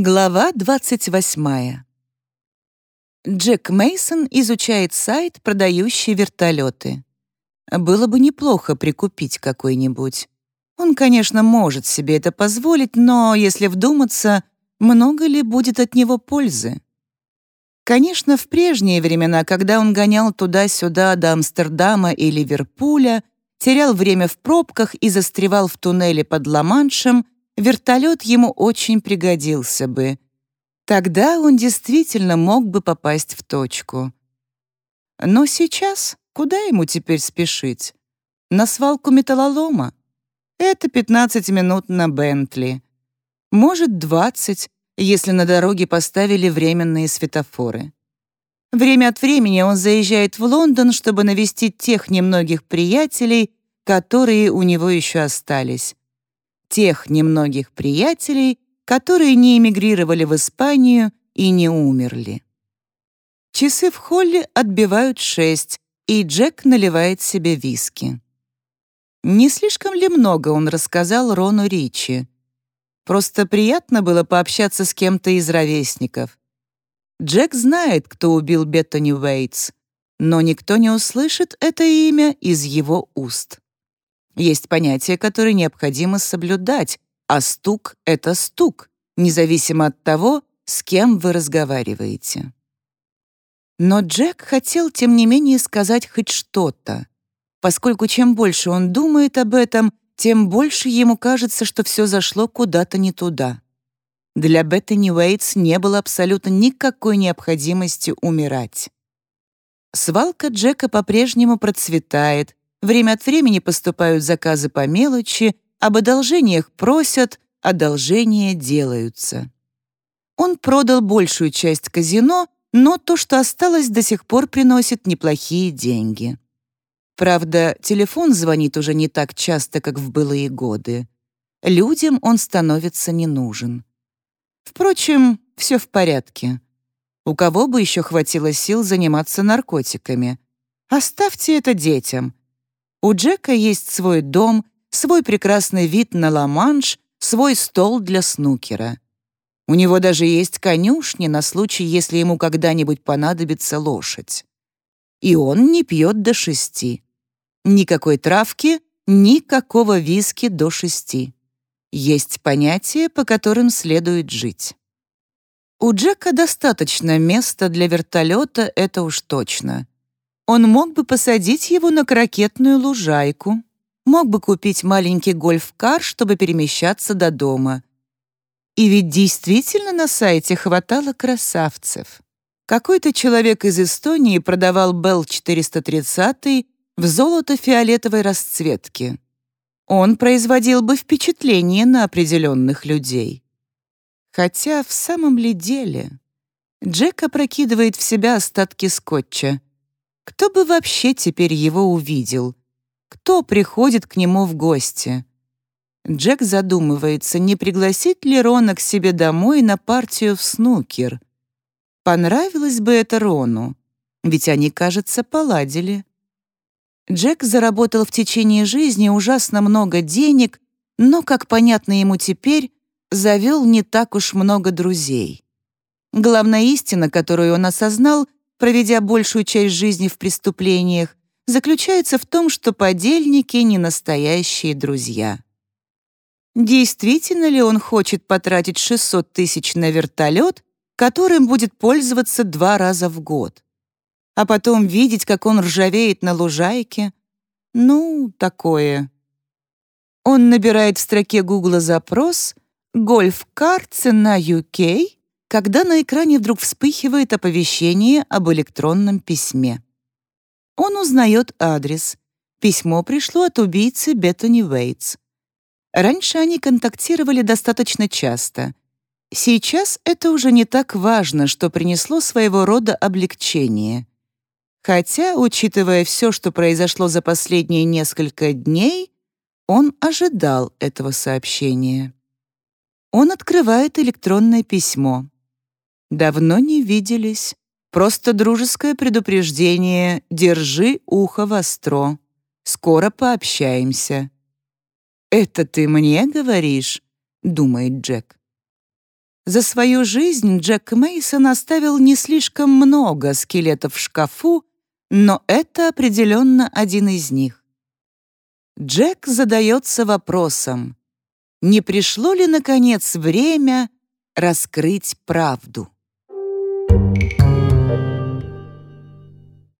Глава 28. Джек Мейсон изучает сайт, продающий вертолеты. Было бы неплохо прикупить какой-нибудь. Он, конечно, может себе это позволить, но, если вдуматься, много ли будет от него пользы? Конечно, в прежние времена, когда он гонял туда-сюда до Амстердама и Ливерпуля, терял время в пробках и застревал в туннеле под Ла-Маншем — вертолет ему очень пригодился бы. Тогда он действительно мог бы попасть в точку. Но сейчас куда ему теперь спешить? На свалку металлолома? Это 15 минут на Бентли. Может, 20, если на дороге поставили временные светофоры. Время от времени он заезжает в Лондон, чтобы навестить тех немногих приятелей, которые у него еще остались тех немногих приятелей, которые не эмигрировали в Испанию и не умерли. Часы в холле отбивают шесть, и Джек наливает себе виски. Не слишком ли много он рассказал Рону Ричи? Просто приятно было пообщаться с кем-то из ровесников. Джек знает, кто убил Беттани Уэйтс, но никто не услышит это имя из его уст. Есть понятия, которые необходимо соблюдать, а стук — это стук, независимо от того, с кем вы разговариваете. Но Джек хотел, тем не менее, сказать хоть что-то, поскольку чем больше он думает об этом, тем больше ему кажется, что все зашло куда-то не туда. Для Беттани Уэйтс не было абсолютно никакой необходимости умирать. Свалка Джека по-прежнему процветает, Время от времени поступают заказы по мелочи, об одолжениях просят, одолжения делаются. Он продал большую часть казино, но то, что осталось, до сих пор приносит неплохие деньги. Правда, телефон звонит уже не так часто, как в былые годы. Людям он становится не нужен. Впрочем, все в порядке. У кого бы еще хватило сил заниматься наркотиками? Оставьте это детям. У Джека есть свой дом, свой прекрасный вид на Ла-Манш, свой стол для снукера. У него даже есть конюшни на случай, если ему когда-нибудь понадобится лошадь. И он не пьет до шести. Никакой травки, никакого виски до шести. Есть понятия, по которым следует жить. У Джека достаточно места для вертолета, это уж точно. Он мог бы посадить его на крокетную лужайку, мог бы купить маленький гольф-кар, чтобы перемещаться до дома. И ведь действительно на сайте хватало красавцев. Какой-то человек из Эстонии продавал Bell 430 в золото-фиолетовой расцветке. Он производил бы впечатление на определенных людей. Хотя в самом ли деле Джек опрокидывает в себя остатки скотча. Кто бы вообще теперь его увидел? Кто приходит к нему в гости? Джек задумывается, не пригласить ли Рона к себе домой на партию в снукер. Понравилось бы это Рону, ведь они, кажется, поладили. Джек заработал в течение жизни ужасно много денег, но, как понятно ему теперь, завел не так уж много друзей. Главная истина, которую он осознал — проведя большую часть жизни в преступлениях, заключается в том, что подельники — не настоящие друзья. Действительно ли он хочет потратить 600 тысяч на вертолет, которым будет пользоваться два раза в год? А потом видеть, как он ржавеет на лужайке? Ну, такое. Он набирает в строке Гугла запрос «Гольф-кар цена UK» когда на экране вдруг вспыхивает оповещение об электронном письме. Он узнает адрес. Письмо пришло от убийцы Беттани Уэйтс. Раньше они контактировали достаточно часто. Сейчас это уже не так важно, что принесло своего рода облегчение. Хотя, учитывая все, что произошло за последние несколько дней, он ожидал этого сообщения. Он открывает электронное письмо. Давно не виделись. Просто дружеское предупреждение. Держи ухо востро. Скоро пообщаемся. «Это ты мне говоришь?» — думает Джек. За свою жизнь Джек Мейсон оставил не слишком много скелетов в шкафу, но это определенно один из них. Джек задается вопросом, не пришло ли, наконец, время раскрыть правду?